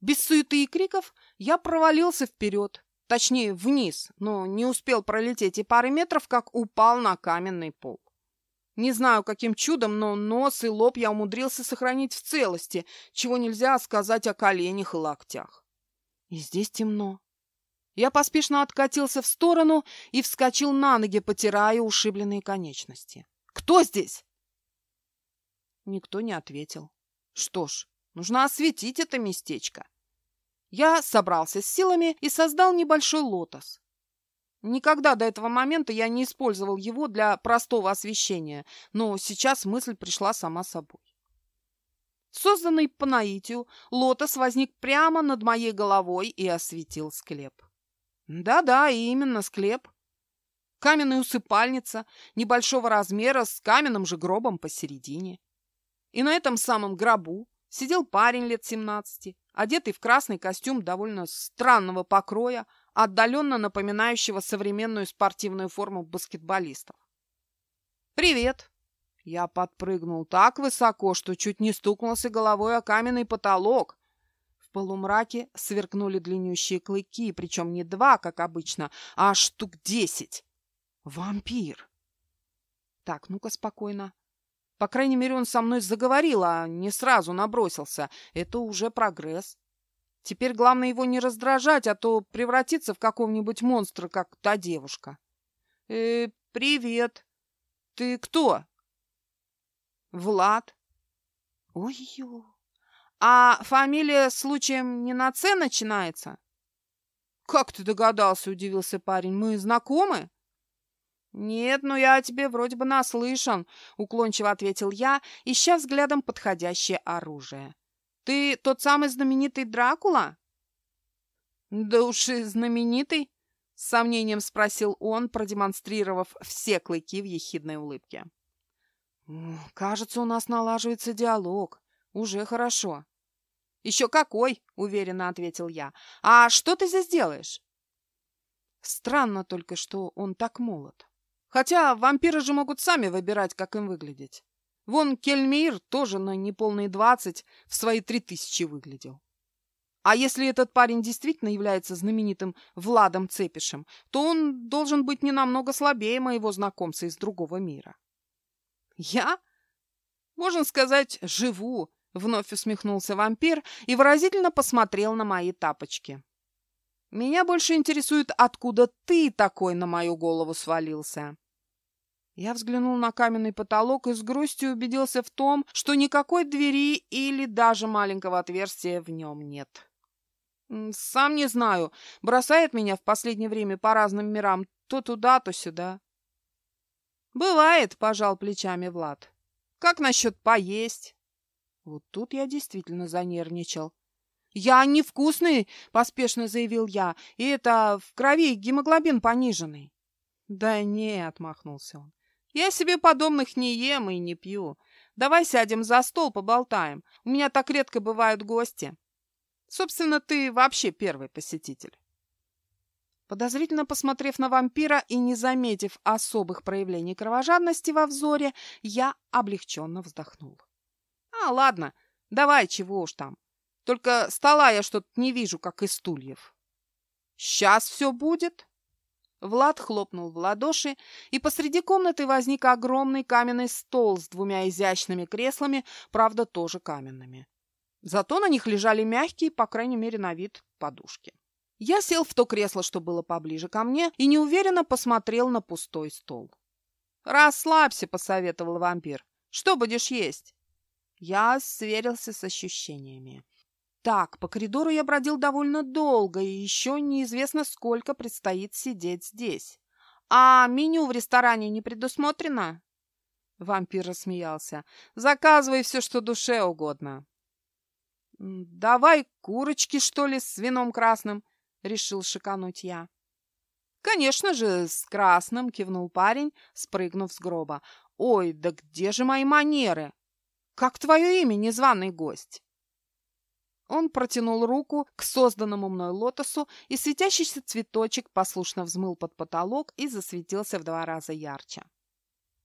Без суеты и криков я провалился вперед, точнее вниз, но не успел пролететь и пары метров, как упал на каменный пол. Не знаю, каким чудом, но нос и лоб я умудрился сохранить в целости, чего нельзя сказать о коленях и локтях. И здесь темно. Я поспешно откатился в сторону и вскочил на ноги, потирая ушибленные конечности. «Кто здесь?» Никто не ответил. Что ж, нужно осветить это местечко. Я собрался с силами и создал небольшой лотос. Никогда до этого момента я не использовал его для простого освещения, но сейчас мысль пришла сама собой. Созданный по наитию, лотос возник прямо над моей головой и осветил склеп. Да-да, именно склеп. Каменная усыпальница небольшого размера с каменным же гробом посередине. И на этом самом гробу сидел парень лет семнадцати, одетый в красный костюм довольно странного покроя, отдаленно напоминающего современную спортивную форму баскетболистов. «Привет!» Я подпрыгнул так высоко, что чуть не стукнулся головой о каменный потолок. В полумраке сверкнули длиннющие клыки, причем не два, как обычно, а штук десять. Вампир! Так, ну-ка спокойно. По крайней мере, он со мной заговорил, а не сразу набросился. Это уже прогресс. Теперь главное его не раздражать, а то превратиться в какого-нибудь монстра, как та девушка. Э, привет. Ты кто? Влад. Ой-ё. А фамилия случаем не на «Ц» начинается? Как ты догадался, удивился парень. Мы знакомы? «Нет, но я о тебе вроде бы наслышан», — уклончиво ответил я, ища взглядом подходящее оружие. Ты тот самый знаменитый Дракула? Да уж и знаменитый, с сомнением спросил он, продемонстрировав все клыки в ехидной улыбке. Кажется, у нас налаживается диалог. Уже хорошо. Еще какой, уверенно ответил я. А что ты здесь делаешь? Странно только, что он так молод. Хотя вампиры же могут сами выбирать, как им выглядеть. Вон Кельмир тоже на неполные двадцать в свои три тысячи выглядел. А если этот парень действительно является знаменитым Владом Цепишем, то он должен быть не намного слабее моего знакомца из другого мира. Я, можно сказать, живу, вновь усмехнулся вампир и выразительно посмотрел на мои тапочки. Меня больше интересует, откуда ты такой на мою голову свалился. Я взглянул на каменный потолок и с грустью убедился в том, что никакой двери или даже маленького отверстия в нем нет. Сам не знаю, бросает меня в последнее время по разным мирам, то туда, то сюда. Бывает, пожал плечами Влад. Как насчет поесть? Вот тут я действительно занервничал. «Я невкусный!» — поспешно заявил я. «И это в крови гемоглобин пониженный». «Да нет», — отмахнулся он. Я себе подобных не ем и не пью. Давай сядем за стол, поболтаем. У меня так редко бывают гости. Собственно, ты вообще первый посетитель. Подозрительно посмотрев на вампира и не заметив особых проявлений кровожадности во взоре, я облегченно вздохнул. А, ладно, давай, чего уж там. Только стола я что-то не вижу, как и стульев. Сейчас все будет, Влад хлопнул в ладоши, и посреди комнаты возник огромный каменный стол с двумя изящными креслами, правда, тоже каменными. Зато на них лежали мягкие, по крайней мере, на вид, подушки. Я сел в то кресло, что было поближе ко мне, и неуверенно посмотрел на пустой стол. «Расслабься», — посоветовал вампир. «Что будешь есть?» Я сверился с ощущениями. Так, по коридору я бродил довольно долго, и еще неизвестно, сколько предстоит сидеть здесь. А меню в ресторане не предусмотрено? Вампир рассмеялся. Заказывай все, что душе угодно. Давай курочки, что ли, с вином красным, решил шикануть я. Конечно же, с красным, кивнул парень, спрыгнув с гроба. Ой, да где же мои манеры? Как твое имя, незваный гость? Он протянул руку к созданному мной лотосу, и светящийся цветочек послушно взмыл под потолок и засветился в два раза ярче.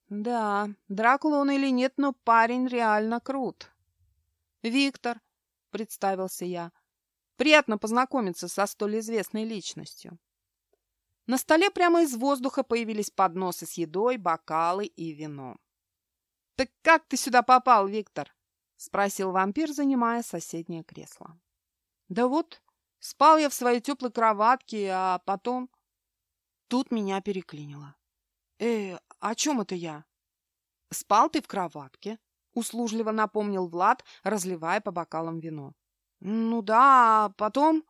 Да, Дракула он или нет, но парень реально крут. «Виктор», — представился я, — «приятно познакомиться со столь известной личностью». На столе прямо из воздуха появились подносы с едой, бокалы и вино. «Так как ты сюда попал, Виктор?» — спросил вампир, занимая соседнее кресло. «Да вот, спал я в своей теплой кроватке, а потом...» Тут меня переклинило. «Э, о чем это я?» «Спал ты в кроватке», — услужливо напомнил Влад, разливая по бокалам вино. «Ну да, а потом...»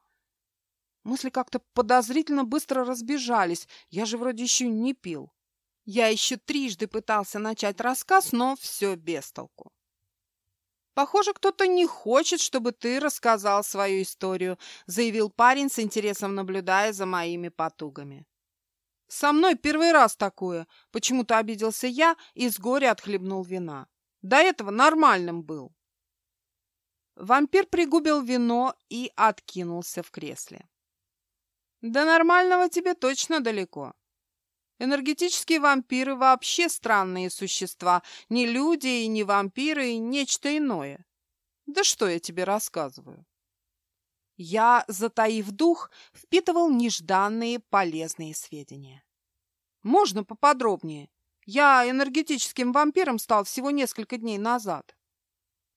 Мысли как-то подозрительно быстро разбежались. Я же вроде еще не пил. Я еще трижды пытался начать рассказ, но все без толку. «Похоже, кто-то не хочет, чтобы ты рассказал свою историю», заявил парень с интересом, наблюдая за моими потугами. «Со мной первый раз такое», — почему-то обиделся я и с горя отхлебнул вина. До этого нормальным был. Вампир пригубил вино и откинулся в кресле. «До нормального тебе точно далеко. Энергетические вампиры вообще странные существа. Не люди и не вампиры, и нечто иное. Да что я тебе рассказываю? Я, затаив дух, впитывал нежданные полезные сведения. Можно поподробнее? Я энергетическим вампиром стал всего несколько дней назад.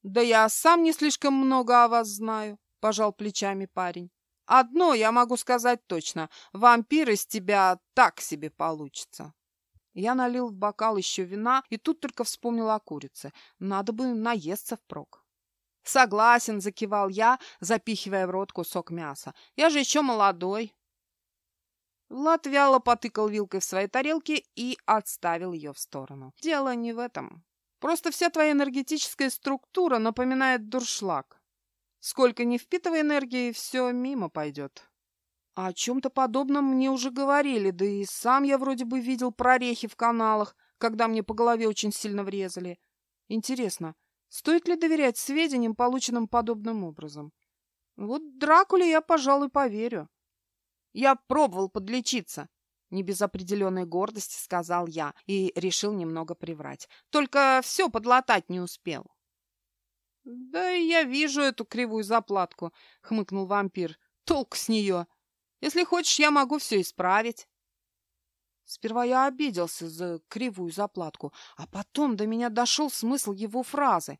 Да я сам не слишком много о вас знаю, пожал плечами парень. Одно я могу сказать точно. Вампир из тебя так себе получится. Я налил в бокал еще вина и тут только вспомнил о курице. Надо бы наесться впрок. «Согласен», — закивал я, запихивая в рот кусок мяса. «Я же еще молодой». Влад вяло потыкал вилкой в своей тарелке и отставил ее в сторону. «Дело не в этом. Просто вся твоя энергетическая структура напоминает дуршлаг. Сколько не впитывай энергии, все мимо пойдет. А о чем-то подобном мне уже говорили, да и сам я вроде бы видел прорехи в каналах, когда мне по голове очень сильно врезали. Интересно, стоит ли доверять сведениям, полученным подобным образом? Вот Дракуле я, пожалуй, поверю. Я пробовал подлечиться, не без определенной гордости сказал я и решил немного приврать. Только все подлатать не успел. Да я вижу эту кривую заплатку, хмыкнул вампир. Толк с нее. Если хочешь, я могу все исправить. Сперва я обиделся за кривую заплатку, а потом до меня дошел смысл его фразы.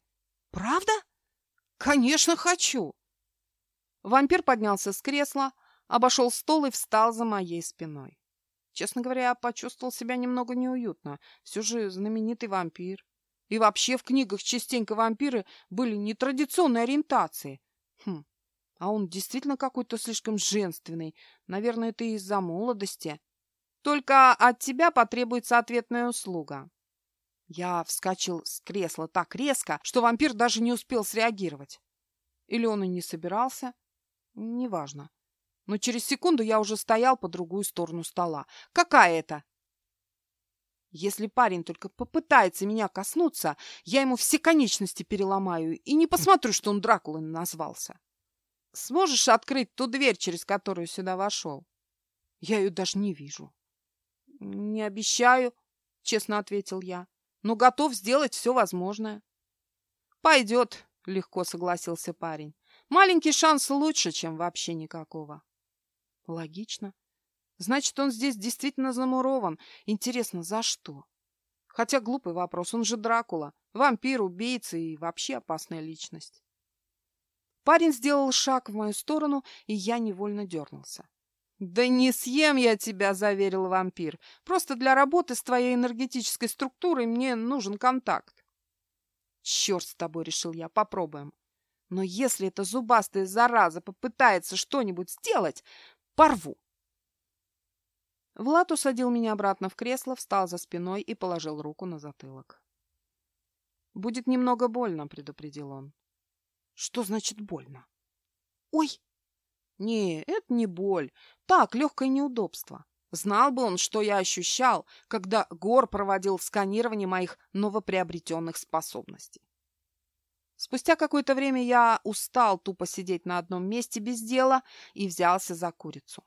«Правда? Конечно, хочу!» Вампир поднялся с кресла, обошел стол и встал за моей спиной. Честно говоря, я почувствовал себя немного неуютно. Все же знаменитый вампир. И вообще в книгах частенько вампиры были нетрадиционной ориентации. Хм, а он действительно какой-то слишком женственный. Наверное, это из-за молодости. Только от тебя потребуется ответная услуга. Я вскочил с кресла так резко, что вампир даже не успел среагировать. Или он и не собирался. Неважно. Но через секунду я уже стоял по другую сторону стола. Какая это? Если парень только попытается меня коснуться, я ему все конечности переломаю и не посмотрю, что он Дракулой назвался. Сможешь открыть ту дверь, через которую сюда вошел? Я ее даже не вижу. — Не обещаю, — честно ответил я, — но готов сделать все возможное. — Пойдет, — легко согласился парень. — Маленький шанс лучше, чем вообще никакого. — Логично. Значит, он здесь действительно замурован. Интересно, за что? Хотя глупый вопрос, он же Дракула, вампир, убийца и вообще опасная личность. Парень сделал шаг в мою сторону, и я невольно дернулся. «Да не съем я тебя», — заверил вампир. «Просто для работы с твоей энергетической структурой мне нужен контакт». «Черт с тобой», — решил я, — «попробуем». Но если эта зубастая зараза попытается что-нибудь сделать, порву. Влад усадил меня обратно в кресло, встал за спиной и положил руку на затылок. «Будет немного больно», — предупредил он. «Что значит больно?» «Ой!» Не, это не боль. Так, легкое неудобство. Знал бы он, что я ощущал, когда Гор проводил сканирование моих новоприобретенных способностей. Спустя какое-то время я устал тупо сидеть на одном месте без дела и взялся за курицу.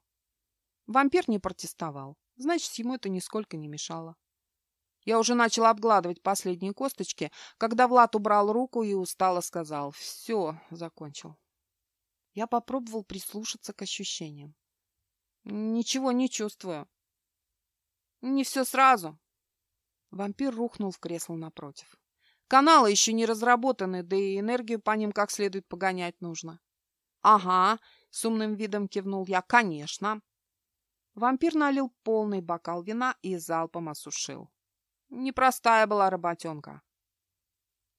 Вампир не протестовал, значит, ему это нисколько не мешало. Я уже начал обгладывать последние косточки, когда Влад убрал руку и устало сказал «Все, закончил». Я попробовал прислушаться к ощущениям. Ничего не чувствую. Не все сразу. Вампир рухнул в кресло напротив. Каналы еще не разработаны, да и энергию по ним как следует погонять нужно. Ага, с умным видом кивнул я. Конечно. Вампир налил полный бокал вина и залпом осушил. Непростая была работенка.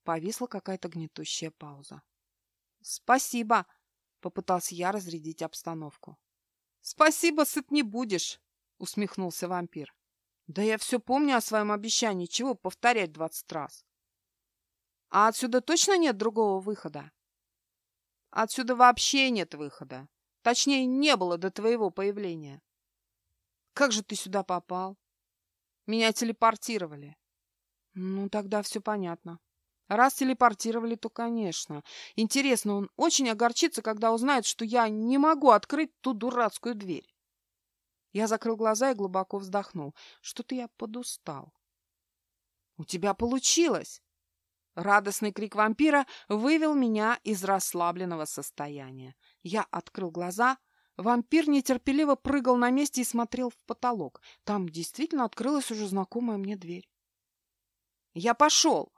Повисла какая-то гнетущая пауза. «Спасибо!» Попытался я разрядить обстановку. «Спасибо, сыт не будешь!» — усмехнулся вампир. «Да я все помню о своем обещании. Чего повторять двадцать раз?» «А отсюда точно нет другого выхода?» «Отсюда вообще нет выхода. Точнее, не было до твоего появления». «Как же ты сюда попал?» «Меня телепортировали». «Ну, тогда все понятно». Раз телепортировали, то, конечно. Интересно, он очень огорчится, когда узнает, что я не могу открыть ту дурацкую дверь. Я закрыл глаза и глубоко вздохнул. Что-то я подустал. «У тебя получилось!» Радостный крик вампира вывел меня из расслабленного состояния. Я открыл глаза. Вампир нетерпеливо прыгал на месте и смотрел в потолок. Там действительно открылась уже знакомая мне дверь. «Я пошел!»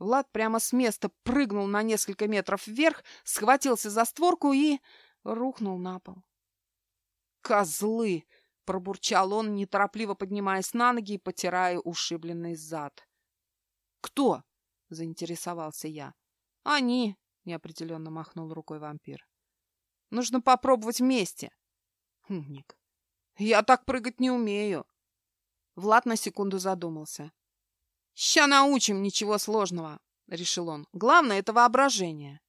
Влад прямо с места прыгнул на несколько метров вверх, схватился за створку и рухнул на пол. «Козлы!» — пробурчал он, неторопливо поднимаясь на ноги и потирая ушибленный зад. «Кто?» — заинтересовался я. «Они!» — неопределенно махнул рукой вампир. «Нужно попробовать вместе». «Умник! Я так прыгать не умею!» Влад на секунду задумался. «Ща научим, ничего сложного», — решил он. «Главное — это воображение».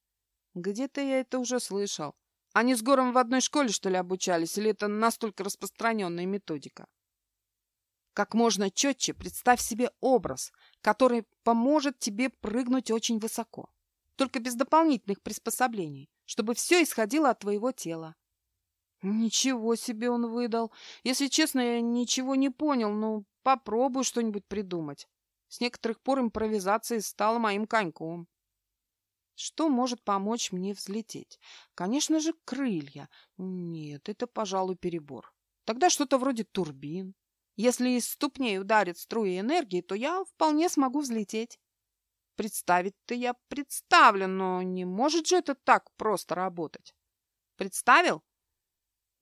Где-то я это уже слышал. Они с Гором в одной школе, что ли, обучались, или это настолько распространенная методика? Как можно четче представь себе образ, который поможет тебе прыгнуть очень высоко. Только без дополнительных приспособлений, чтобы все исходило от твоего тела. Ничего себе он выдал. Если честно, я ничего не понял, но попробую что-нибудь придумать. С некоторых пор импровизация стала моим коньком. Что может помочь мне взлететь? Конечно же, крылья. Нет, это, пожалуй, перебор. Тогда что-то вроде турбин. Если из ступней ударит струи энергии, то я вполне смогу взлететь. Представить-то я представлю, но не может же это так просто работать. Представил?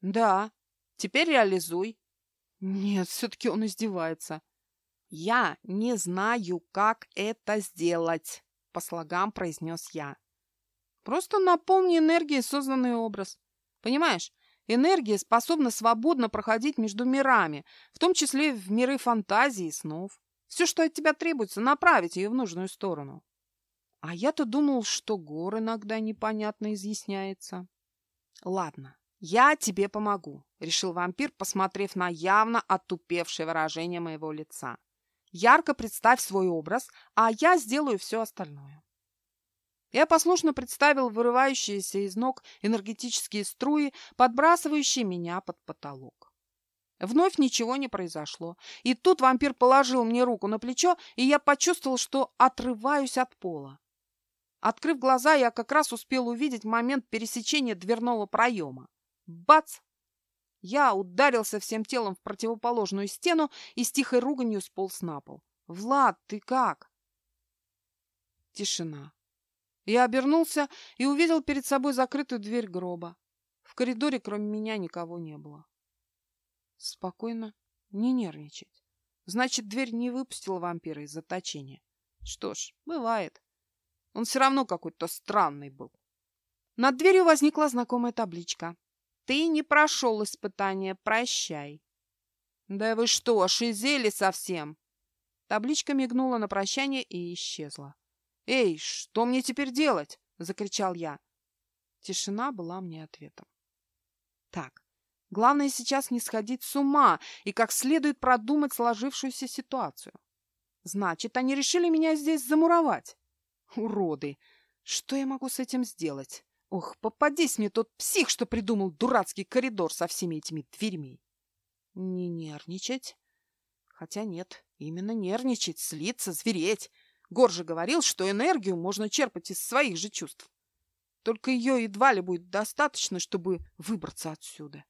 Да. Теперь реализуй. Нет, все-таки он издевается. Я не знаю, как это сделать по слогам произнес я. Просто наполни энергией созданный образ. Понимаешь, энергия способна свободно проходить между мирами, в том числе в миры фантазии и снов. Все, что от тебя требуется, направить ее в нужную сторону. А я-то думал, что гор иногда непонятно изъясняется. Ладно, я тебе помогу, решил вампир, посмотрев на явно оттупевшее выражение моего лица. Ярко представь свой образ, а я сделаю все остальное. Я послушно представил вырывающиеся из ног энергетические струи, подбрасывающие меня под потолок. Вновь ничего не произошло. И тут вампир положил мне руку на плечо, и я почувствовал, что отрываюсь от пола. Открыв глаза, я как раз успел увидеть момент пересечения дверного проема. Бац! Я ударился всем телом в противоположную стену и с тихой руганью сполз на пол. «Влад, ты как?» Тишина. Я обернулся и увидел перед собой закрытую дверь гроба. В коридоре кроме меня никого не было. Спокойно, не нервничать. Значит, дверь не выпустила вампира из заточения. Что ж, бывает. Он все равно какой-то странный был. Над дверью возникла знакомая табличка. Ты не прошел испытание, прощай. Да вы что, шизели совсем? Табличка мигнула на прощание и исчезла. Эй, что мне теперь делать? Закричал я. Тишина была мне ответом. Так, главное сейчас не сходить с ума и как следует продумать сложившуюся ситуацию. Значит, они решили меня здесь замуровать. Уроды! Что я могу с этим сделать? Ох, попадись мне тот псих, что придумал дурацкий коридор со всеми этими дверьми. Не нервничать. Хотя нет, именно нервничать, слиться, звереть. Гор же говорил, что энергию можно черпать из своих же чувств. Только ее едва ли будет достаточно, чтобы выбраться отсюда,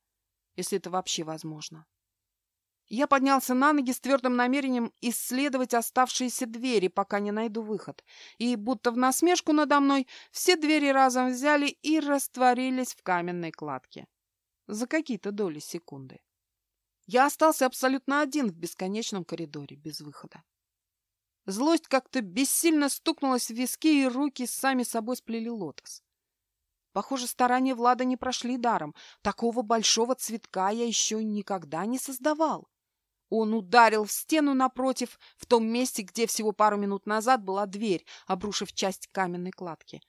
если это вообще возможно. Я поднялся на ноги с твердым намерением исследовать оставшиеся двери, пока не найду выход. И, будто в насмешку надо мной, все двери разом взяли и растворились в каменной кладке. За какие-то доли секунды. Я остался абсолютно один в бесконечном коридоре, без выхода. Злость как-то бессильно стукнулась в виски, и руки сами собой сплели лотос. Похоже, старания Влада не прошли даром. Такого большого цветка я еще никогда не создавал. Он ударил в стену напротив, в том месте, где всего пару минут назад была дверь, обрушив часть каменной кладки.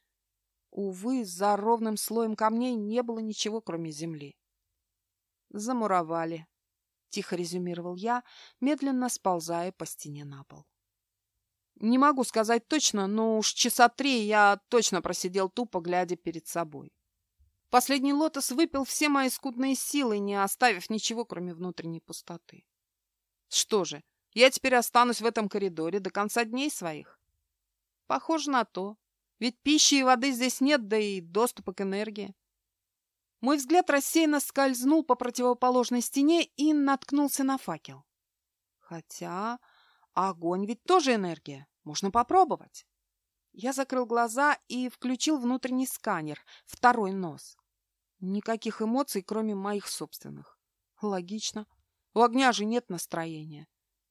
Увы, за ровным слоем камней не было ничего, кроме земли. «Замуровали», — тихо резюмировал я, медленно сползая по стене на пол. Не могу сказать точно, но уж часа три я точно просидел тупо, глядя перед собой. Последний лотос выпил все мои скудные силы, не оставив ничего, кроме внутренней пустоты. Что же, я теперь останусь в этом коридоре до конца дней своих? Похоже на то. Ведь пищи и воды здесь нет, да и доступа к энергии. Мой взгляд рассеянно скользнул по противоположной стене и наткнулся на факел. Хотя огонь ведь тоже энергия. Можно попробовать. Я закрыл глаза и включил внутренний сканер, второй нос. Никаких эмоций, кроме моих собственных. Логично. У огня же нет настроения.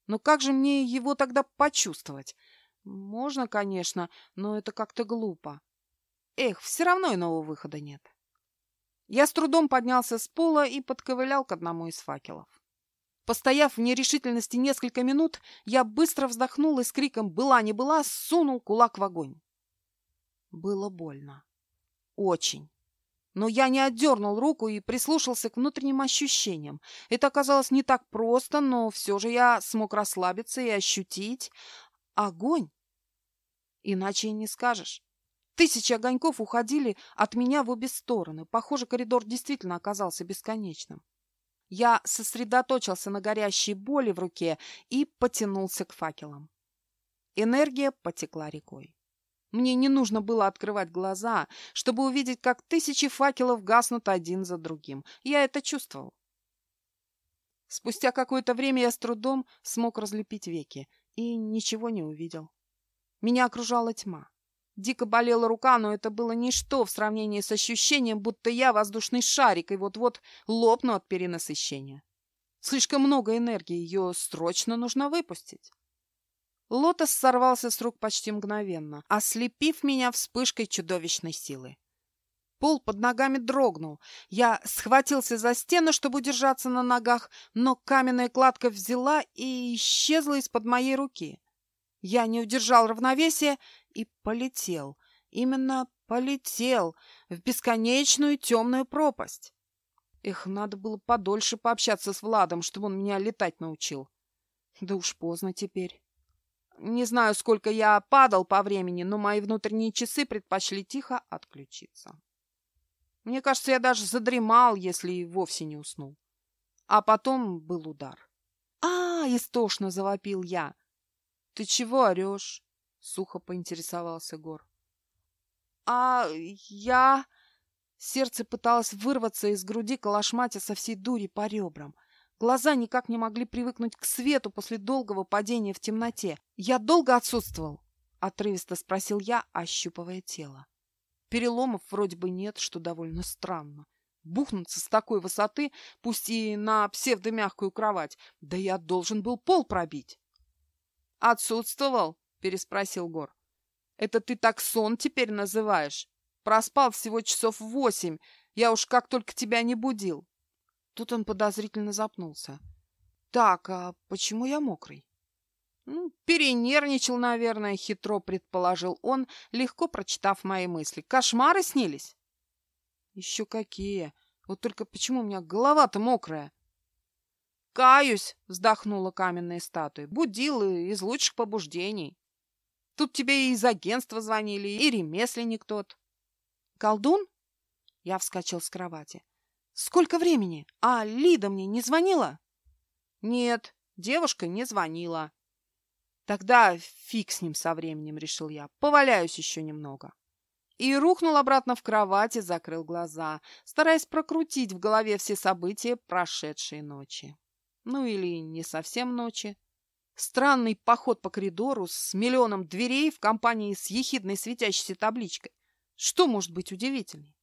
Но как же мне его тогда почувствовать? Можно, конечно, но это как-то глупо. Эх, все равно иного выхода нет. Я с трудом поднялся с пола и подковылял к одному из факелов. Постояв в нерешительности несколько минут, я быстро вздохнул и с криком «Была не была!» сунул кулак в огонь. Было больно. Очень. Но я не отдернул руку и прислушался к внутренним ощущениям. Это оказалось не так просто, но все же я смог расслабиться и ощутить огонь. Иначе и не скажешь. Тысячи огоньков уходили от меня в обе стороны. Похоже, коридор действительно оказался бесконечным. Я сосредоточился на горящей боли в руке и потянулся к факелам. Энергия потекла рекой. Мне не нужно было открывать глаза, чтобы увидеть, как тысячи факелов гаснут один за другим. Я это чувствовал. Спустя какое-то время я с трудом смог разлепить веки и ничего не увидел. Меня окружала тьма. Дико болела рука, но это было ничто в сравнении с ощущением, будто я воздушный шарик и вот-вот лопну от перенасыщения. Слишком много энергии, ее срочно нужно выпустить. Лотос сорвался с рук почти мгновенно, ослепив меня вспышкой чудовищной силы. Пол под ногами дрогнул. Я схватился за стену, чтобы удержаться на ногах, но каменная кладка взяла и исчезла из-под моей руки. Я не удержал равновесия и полетел. Именно полетел в бесконечную темную пропасть. Эх, надо было подольше пообщаться с Владом, чтобы он меня летать научил. Да уж поздно теперь. Не знаю, сколько я падал по времени, но мои внутренние часы предпочли тихо отключиться. Мне кажется, я даже задремал, если и вовсе не уснул. А потом был удар. «А, истошно завопил я. Ты чего орешь?» — сухо поинтересовался Гор. «А я...» Сердце пыталось вырваться из груди калашматя со всей дури по ребрам. Глаза никак не могли привыкнуть к свету после долгого падения в темноте. «Я долго отсутствовал?» — отрывисто спросил я, ощупывая тело. Переломов вроде бы нет, что довольно странно. Бухнуться с такой высоты, пусть и на псевдомягкую кровать, да я должен был пол пробить. «Отсутствовал?» — переспросил Гор. «Это ты так сон теперь называешь? Проспал всего часов восемь. Я уж как только тебя не будил. Тут он подозрительно запнулся. Так, а почему я мокрый? Ну, перенервничал, наверное, хитро предположил он, легко прочитав мои мысли. Кошмары снились? Еще какие. Вот только почему у меня голова-то мокрая? Каюсь, вздохнула каменная статуя. Будил из лучших побуждений. Тут тебе и из агентства звонили, и ремесленник тот. «Колдун?» Я вскочил с кровати. «Сколько времени? А Лида мне не звонила?» «Нет, девушка не звонила». «Тогда фиг с ним со временем», — решил я. «Поваляюсь еще немного». И рухнул обратно в кровать и закрыл глаза, стараясь прокрутить в голове все события прошедшей ночи. Ну или не совсем ночи. Странный поход по коридору с миллионом дверей в компании с ехидной светящейся табличкой. Что может быть удивительней?